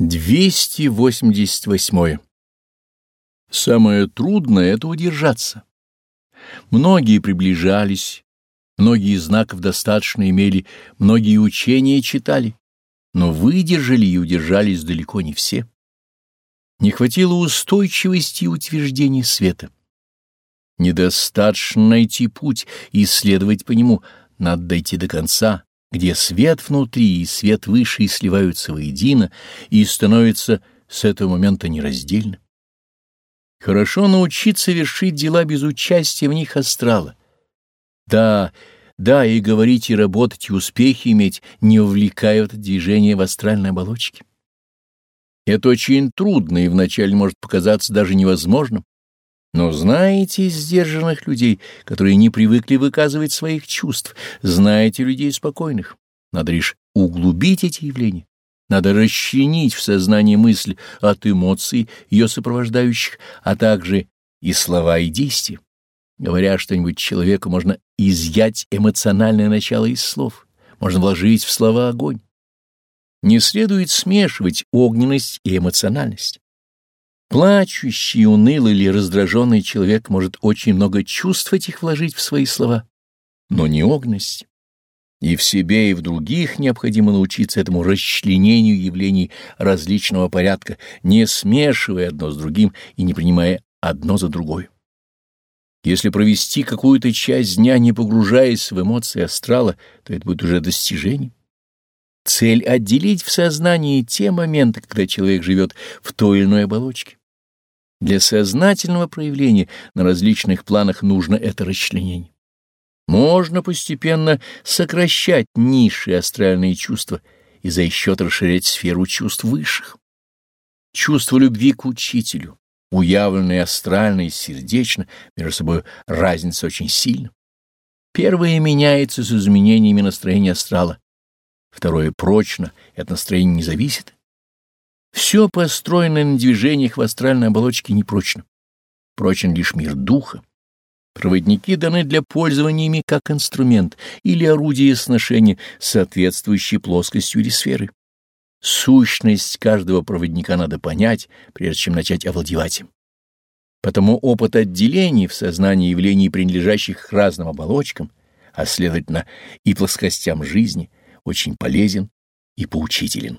288. Самое трудное — это удержаться. Многие приближались, многие знаков достаточно имели, многие учения читали, но выдержали и удержались далеко не все. Не хватило устойчивости и утверждения света. Недостаточно найти путь и исследовать по нему, надо дойти до конца, где свет внутри и свет выше сливаются воедино и становятся с этого момента нераздельны. Хорошо научиться вершить дела без участия в них астрала. Да, да, и говорить, и работать, и успехи иметь, не увлекая это движение в астральной оболочке. Это очень трудно и вначале может показаться даже невозможным, но знаете сдержанных людей, которые не привыкли выказывать своих чувств, знаете людей спокойных. Надо лишь углубить эти явления. Надо расчленить в сознании мысль от эмоций, ее сопровождающих, а также и слова, и действия. Говоря что-нибудь человеку, можно изъять эмоциональное начало из слов, можно вложить в слова огонь. Не следует смешивать огненность и эмоциональность. Плачущий, унылый или раздраженный человек может очень много чувств этих вложить в свои слова, но не огненность. И в себе, и в других необходимо научиться этому расчленению явлений различного порядка, не смешивая одно с другим и не принимая одно за другое. Если провести какую-то часть дня, не погружаясь в эмоции астрала, то это будет уже достижением. Цель — отделить в сознании те моменты, когда человек живет в той или иной оболочке. Для сознательного проявления на различных планах нужно это расчленение. Можно постепенно сокращать низшие астральные чувства и за счет расширять сферу чувств высших. Чувство любви к учителю, уявленное астрально и сердечно, между собой разница очень сильна. Первое меняется с изменениями настроения астрала, второе прочно и от настроения не зависит. Все построенное на движениях в астральной оболочке непрочно. Прочен лишь мир духа. Проводники даны для пользования ими как инструмент или орудие сношения, соответствующей плоскостью или сферы. Сущность каждого проводника надо понять, прежде чем начать овладевать им. Потому опыт отделений в сознании явлений, принадлежащих разным оболочкам, а следовательно и плоскостям жизни, очень полезен и поучителен.